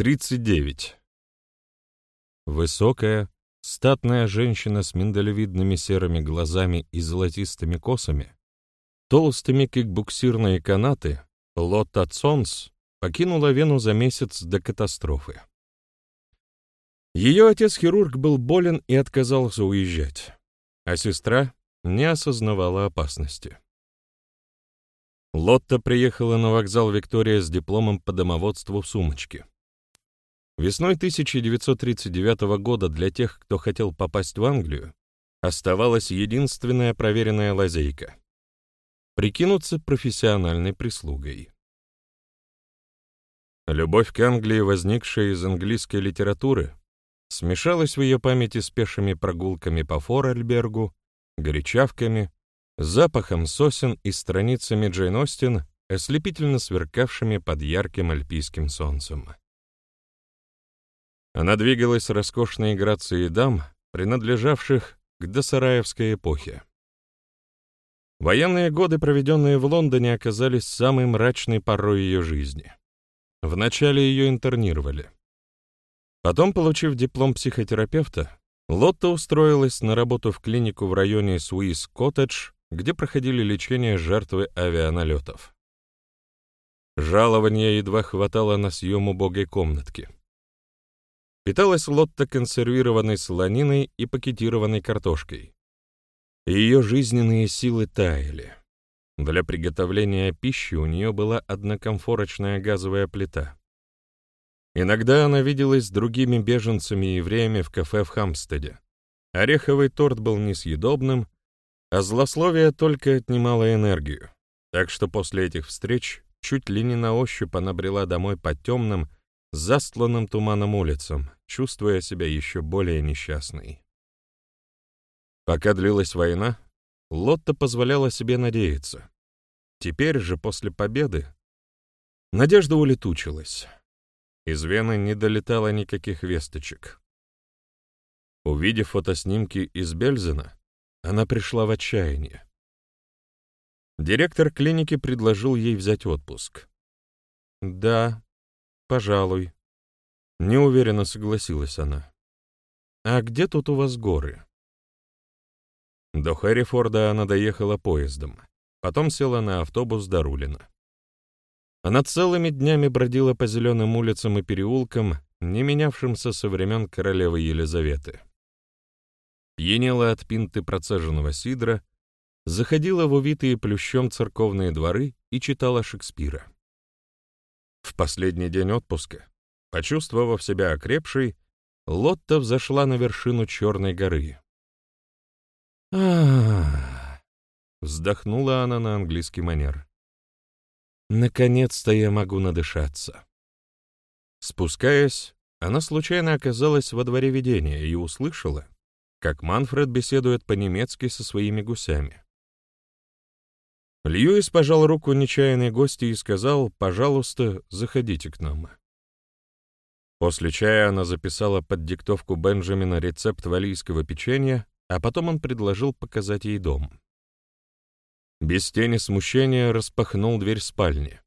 39. Высокая, статная женщина с миндалевидными серыми глазами и золотистыми косами, толстыми, как буксирные канаты, Лотта Цонс покинула Вену за месяц до катастрофы. Ее отец-хирург был болен и отказался уезжать, а сестра не осознавала опасности. Лотта приехала на вокзал Виктория с дипломом по домоводству в сумочке. Весной 1939 года для тех, кто хотел попасть в Англию, оставалась единственная проверенная лазейка — прикинуться профессиональной прислугой. Любовь к Англии, возникшая из английской литературы, смешалась в ее памяти с пешими прогулками по Форельбергу, горячавками, запахом сосен и страницами Джейн Остин, ослепительно сверкавшими под ярким альпийским солнцем. Она двигалась роскошной грацией дам, принадлежавших к досараевской эпохе. Военные годы, проведенные в Лондоне, оказались самой мрачной порой ее жизни. Вначале ее интернировали. Потом, получив диплом психотерапевта, Лотта устроилась на работу в клинику в районе Суис-Коттедж, где проходили лечение жертвы авианалетов. Жалования едва хватало на съем убогой комнатки. Питалась Лотта консервированной солониной и пакетированной картошкой. Ее жизненные силы таяли. Для приготовления пищи у нее была однокомфорочная газовая плита. Иногда она виделась с другими беженцами-евреями в кафе в Хамстеде. Ореховый торт был несъедобным, а злословие только отнимало энергию, так что после этих встреч чуть ли не на ощупь она брела домой по темным, застланным туманом улицам, чувствуя себя еще более несчастной. Пока длилась война, Лотта позволяла себе надеяться. Теперь же, после победы, надежда улетучилась. Из Вены не долетало никаких весточек. Увидев фотоснимки из Бельзена, она пришла в отчаяние. Директор клиники предложил ей взять отпуск. Да, «Пожалуй». Неуверенно согласилась она. «А где тут у вас горы?» До Хэррифорда она доехала поездом, потом села на автобус до Рулина. Она целыми днями бродила по зеленым улицам и переулкам, не менявшимся со времен королевы Елизаветы. Пьянела от пинты процеженного сидра, заходила в увитые плющом церковные дворы и читала Шекспира. В последний день отпуска, почувствовав себя окрепшей, Лотта взошла на вершину Черной горы. а вздохнула она на английский манер. «Наконец-то я могу надышаться». Спускаясь, она случайно оказалась во дворе видения и услышала, как Манфред беседует по-немецки со своими гусями. Льюис пожал руку нечаянной гости и сказал, «Пожалуйста, заходите к нам». После чая она записала под диктовку Бенджамина рецепт валийского печенья, а потом он предложил показать ей дом. Без тени смущения распахнул дверь спальни.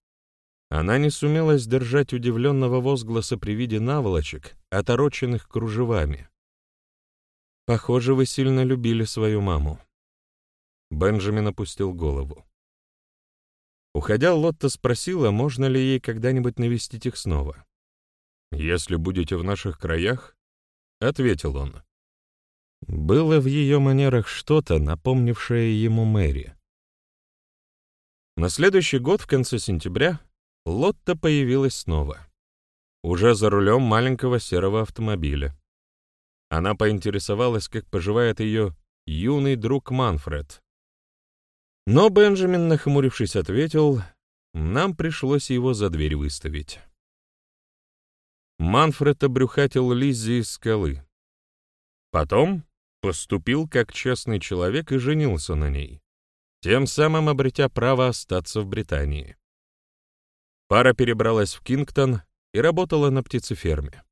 Она не сумела сдержать удивленного возгласа при виде наволочек, отороченных кружевами. «Похоже, вы сильно любили свою маму». Бенджамин опустил голову. Уходя, Лотта спросила, можно ли ей когда-нибудь навестить их снова. «Если будете в наших краях», — ответил он. Было в ее манерах что-то, напомнившее ему Мэри. На следующий год, в конце сентября, Лотта появилась снова. Уже за рулем маленького серого автомобиля. Она поинтересовалась, как поживает ее юный друг Манфред, но Бенджамин, нахмурившись, ответил, нам пришлось его за дверь выставить. Манфред обрюхатил Лиззи из скалы. Потом поступил как честный человек и женился на ней, тем самым обретя право остаться в Британии. Пара перебралась в Кингтон и работала на птицеферме.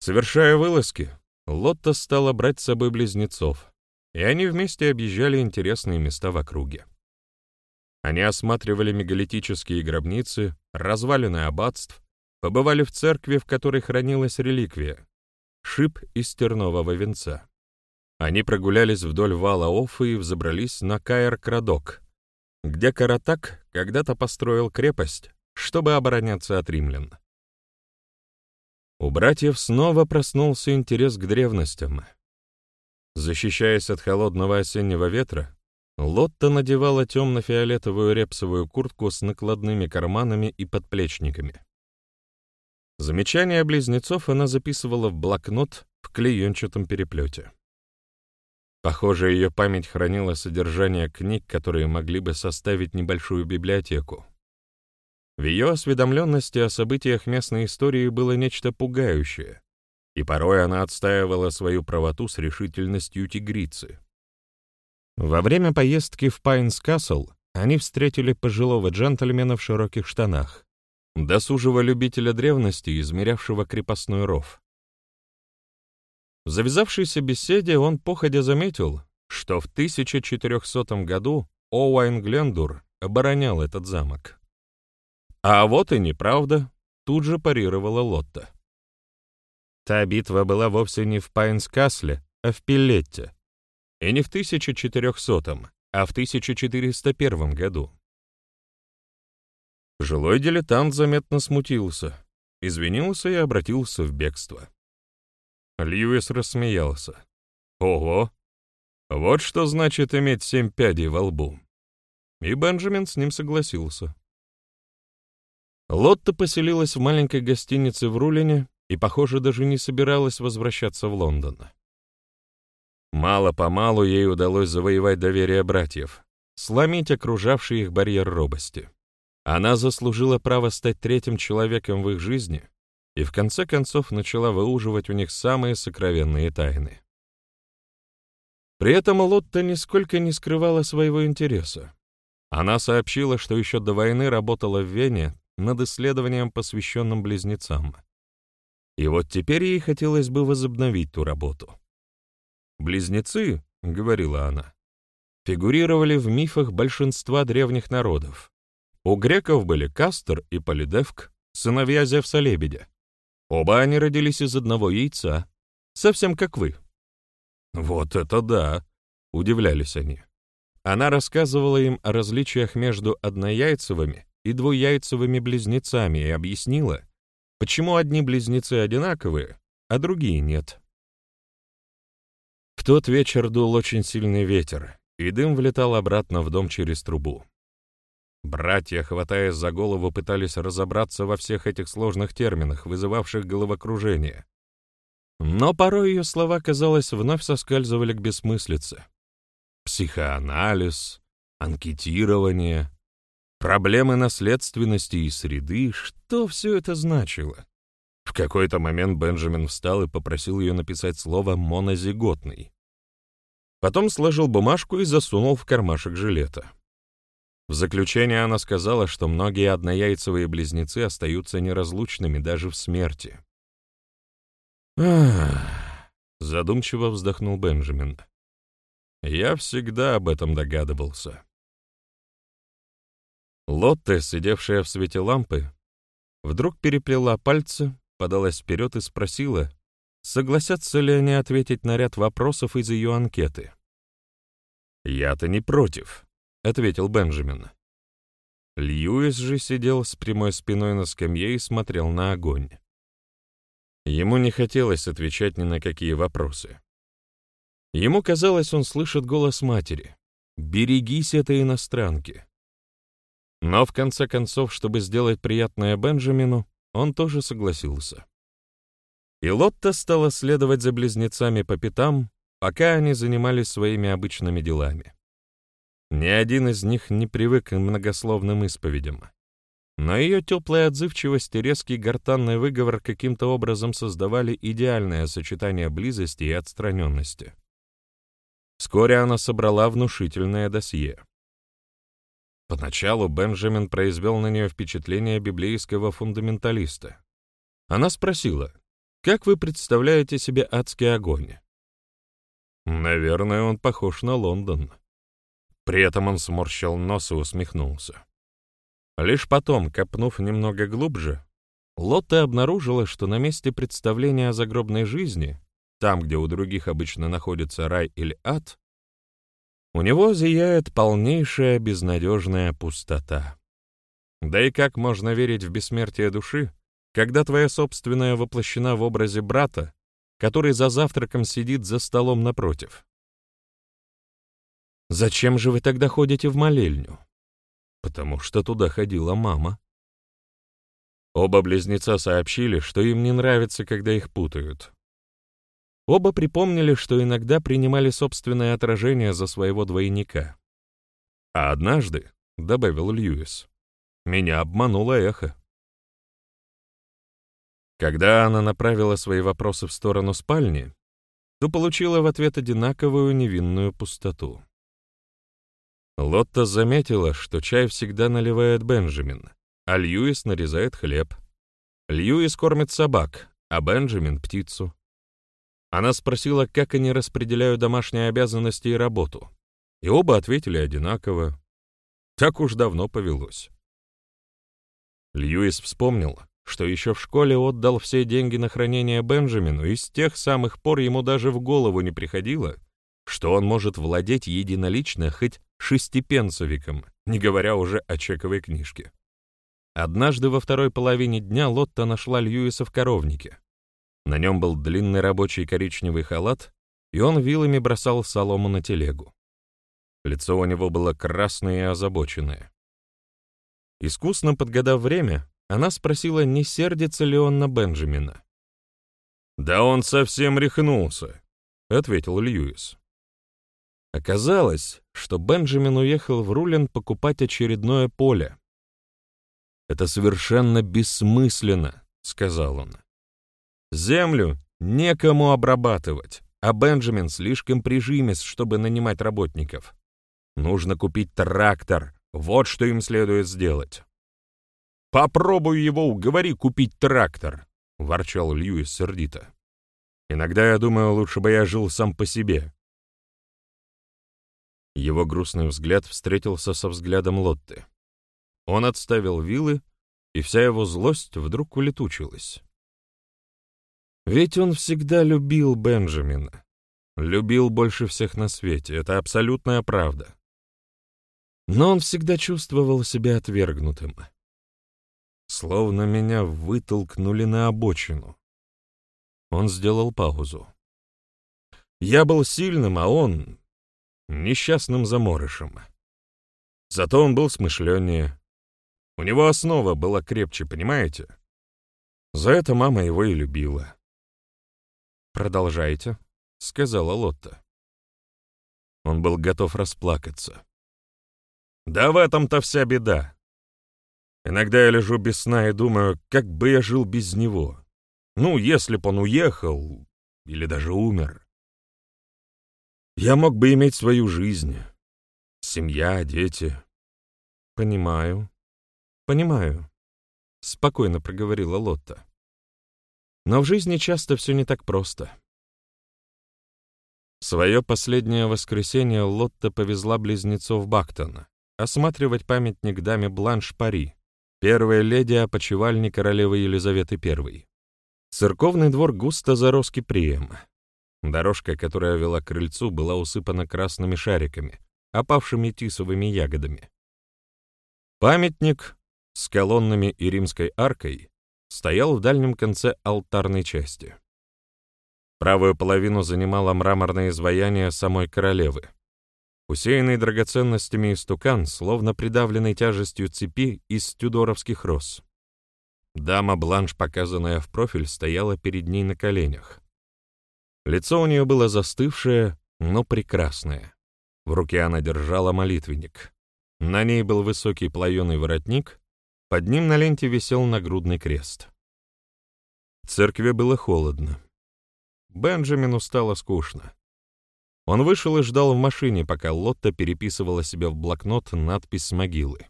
Совершая вылазки, Лотта стала брать с собой близнецов, и они вместе объезжали интересные места в округе. Они осматривали мегалитические гробницы, развалины аббатств, побывали в церкви, в которой хранилась реликвия — шип из тернового венца. Они прогулялись вдоль вала Оффы и взобрались на Каэр-Крадок, где Каратак когда-то построил крепость, чтобы обороняться от римлян. У братьев снова проснулся интерес к древностям. Защищаясь от холодного осеннего ветра, Лотта надевала темно-фиолетовую репсовую куртку с накладными карманами и подплечниками. Замечания близнецов она записывала в блокнот в клеенчатом переплете. Похоже, ее память хранила содержание книг, которые могли бы составить небольшую библиотеку. В ее осведомленности о событиях местной истории было нечто пугающее, и порой она отстаивала свою правоту с решительностью тигрицы. Во время поездки в Пайнс-Касл они встретили пожилого джентльмена в широких штанах, досужего любителя древности, измерявшего крепостной ров. В завязавшейся беседе он походя заметил, что в 1400 году Оуайн Глендур оборонял этот замок. А вот и неправда, тут же парировала Лотта. Та битва была вовсе не в Пайнскасле, а в Пилетте. И не в 1400, а в 1401 году. Жилой дилетант заметно смутился, извинился и обратился в бегство. Льюис рассмеялся. «Ого! Вот что значит иметь семь пядей во лбу!» И Бенджамин с ним согласился. Лотта поселилась в маленькой гостинице в Рулине и, похоже, даже не собиралась возвращаться в Лондон. Мало-помалу ей удалось завоевать доверие братьев, сломить окружавший их барьер робости. Она заслужила право стать третьим человеком в их жизни — и в конце концов начала выуживать у них самые сокровенные тайны. При этом Лотта нисколько не скрывала своего интереса. Она сообщила, что еще до войны работала в Вене над исследованием, посвященным близнецам. И вот теперь ей хотелось бы возобновить ту работу. «Близнецы», — говорила она, — фигурировали в мифах большинства древних народов. У греков были Кастер и Полидевк, сыновья Зевса-лебедя. Оба они родились из одного яйца, совсем как вы». «Вот это да!» — удивлялись они. Она рассказывала им о различиях между однояйцевыми и двуяйцевыми близнецами и объяснила, почему одни близнецы одинаковые, а другие нет. В тот вечер дул очень сильный ветер, и дым влетал обратно в дом через трубу. Братья, хватаясь за голову, пытались разобраться во всех этих сложных терминах, вызывавших головокружение. Но порой ее слова, казалось, вновь соскальзывали к бессмыслице. Психоанализ, анкетирование, проблемы наследственности и среды, что все это значило? В какой-то момент Бенджамин встал и попросил ее написать слово «монозиготный». Потом сложил бумажку и засунул в кармашек жилета. В заключение она сказала, что многие однояйцевые близнецы остаются неразлучными даже в смерти. «Ах!» — задумчиво вздохнул Бенджамин. «Я всегда об этом догадывался». Лотте, сидевшая в свете лампы, вдруг переплела пальцы, подалась вперед и спросила, согласятся ли они ответить на ряд вопросов из ее анкеты. «Я-то не против», — ответил Бенджамин. Льюис же сидел с прямой спиной на скамье и смотрел на огонь. Ему не хотелось отвечать ни на какие вопросы. Ему казалось, он слышит голос матери. «Берегись этой иностранки». Но в конце концов, чтобы сделать приятное Бенджамину, он тоже согласился. И Лотта стала следовать за близнецами по пятам, пока они занимались своими обычными делами. Ни один из них не привык к многословным исповедям. Но ее теплая отзывчивость и резкий гортанный выговор каким-то образом создавали идеальное сочетание близости и отстраненности. Вскоре она собрала внушительное досье. Поначалу Бенджамин произвел на нее впечатление библейского фундаменталиста. Она спросила, «Как вы представляете себе адский огонь?» «Наверное, он похож на Лондон», при этом он сморщил нос и усмехнулся. Лишь потом, копнув немного глубже, Лотта обнаружила, что на месте представления о загробной жизни, там, где у других обычно находится рай или ад, у него зияет полнейшая безнадежная пустота. Да и как можно верить в бессмертие души, когда твоя собственная воплощена в образе брата, который за завтраком сидит за столом напротив? Зачем же вы тогда ходите в молельню? Потому что туда ходила мама. Оба близнеца сообщили, что им не нравится, когда их путают. Оба припомнили, что иногда принимали собственное отражение за своего двойника. А однажды, — добавил Льюис, — меня обмануло эхо. Когда она направила свои вопросы в сторону спальни, то получила в ответ одинаковую невинную пустоту. Лотта заметила, что чай всегда наливает Бенджамин, а Льюис нарезает хлеб. Льюис кормит собак, а Бенджамин — птицу. Она спросила, как они распределяют домашние обязанности и работу, и оба ответили одинаково. Так уж давно повелось. Льюис вспомнил, что еще в школе отдал все деньги на хранение Бенджамину, и с тех самых пор ему даже в голову не приходило, что он может владеть единолично хоть шестипенсовиком, не говоря уже о чековой книжке. Однажды во второй половине дня Лотта нашла Льюиса в коровнике. На нем был длинный рабочий коричневый халат, и он вилами бросал солому на телегу. Лицо у него было красное и озабоченное. Искусно подгадав время, она спросила, не сердится ли он на Бенджамина. «Да он совсем рехнулся», — ответил Льюис. Оказалось, что Бенджамин уехал в Рулен покупать очередное поле. «Это совершенно бессмысленно», — сказал он. Землю некому обрабатывать, а Бенджамин слишком прижимист, чтобы нанимать работников. Нужно купить трактор, вот что им следует сделать. «Попробуй его уговори купить трактор», — ворчал Льюис сердито. «Иногда я думаю, лучше бы я жил сам по себе». Его грустный взгляд встретился со взглядом Лотты. Он отставил вилы, и вся его злость вдруг улетучилась. Ведь он всегда любил Бенджамина. Любил больше всех на свете, это абсолютная правда. Но он всегда чувствовал себя отвергнутым. Словно меня вытолкнули на обочину. Он сделал паузу. Я был сильным, а он — несчастным заморышем. Зато он был смышленнее. У него основа была крепче, понимаете? За это мама его и любила. «Продолжайте», — сказала Лотта. Он был готов расплакаться. «Да в этом-то вся беда. Иногда я лежу без сна и думаю, как бы я жил без него. Ну, если б он уехал или даже умер. Я мог бы иметь свою жизнь. Семья, дети. Понимаю. Понимаю. Спокойно проговорила Лотта. Но в жизни часто все не так просто. свое последнее воскресенье Лотта повезла близнецов Бактона осматривать памятник даме Бланш Пари, первой леди опочивальни королевы Елизаветы I. Церковный двор густо зарос киприем. Дорожка, которая вела к крыльцу, была усыпана красными шариками, опавшими тисовыми ягодами. Памятник с колоннами и римской аркой стоял в дальнем конце алтарной части. Правую половину занимало мраморное изваяние самой королевы. Усеянный драгоценностями истукан, словно придавленный тяжестью цепи из тюдоровских роз. Дама Бланш, показанная в профиль, стояла перед ней на коленях. Лицо у нее было застывшее, но прекрасное. В руке она держала молитвенник. На ней был высокий плаеный воротник, под ним на ленте висел нагрудный крест. В церкви было холодно. Бенджамину стало скучно. Он вышел и ждал в машине, пока Лотта переписывала себе в блокнот надпись с могилы.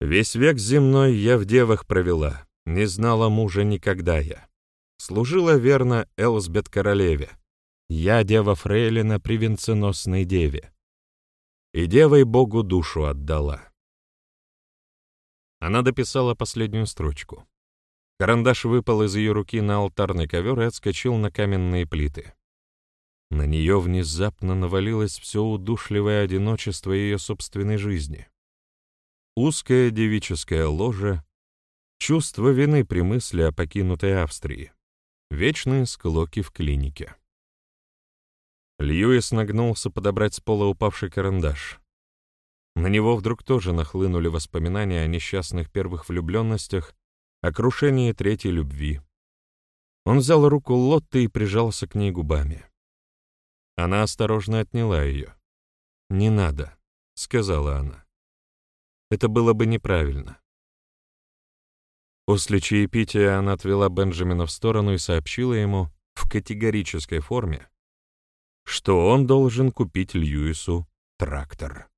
«Весь век земной я в девах провела, не знала мужа никогда я. Служила верно Элсбет королеве, я дева Фрейлина при венценосной деве. И девой Богу душу отдала. Она дописала последнюю строчку. Карандаш выпал из ее руки на алтарный ковер и отскочил на каменные плиты. На нее внезапно навалилось все удушливое одиночество ее собственной жизни. Узкое девическое ложе, чувство вины при мысли о покинутой Австрии, вечные склоки в клинике. Льюис нагнулся подобрать с пола упавший карандаш. На него вдруг тоже нахлынули воспоминания о несчастных первых влюбленностях, о крушении третьей любви. Он взял руку Лотты и прижался к ней губами. Она осторожно отняла ее. «Не надо», — сказала она. «Это было бы неправильно». После чаепития она отвела Бенджамина в сторону и сообщила ему в категорической форме, что он должен купить Льюису трактор.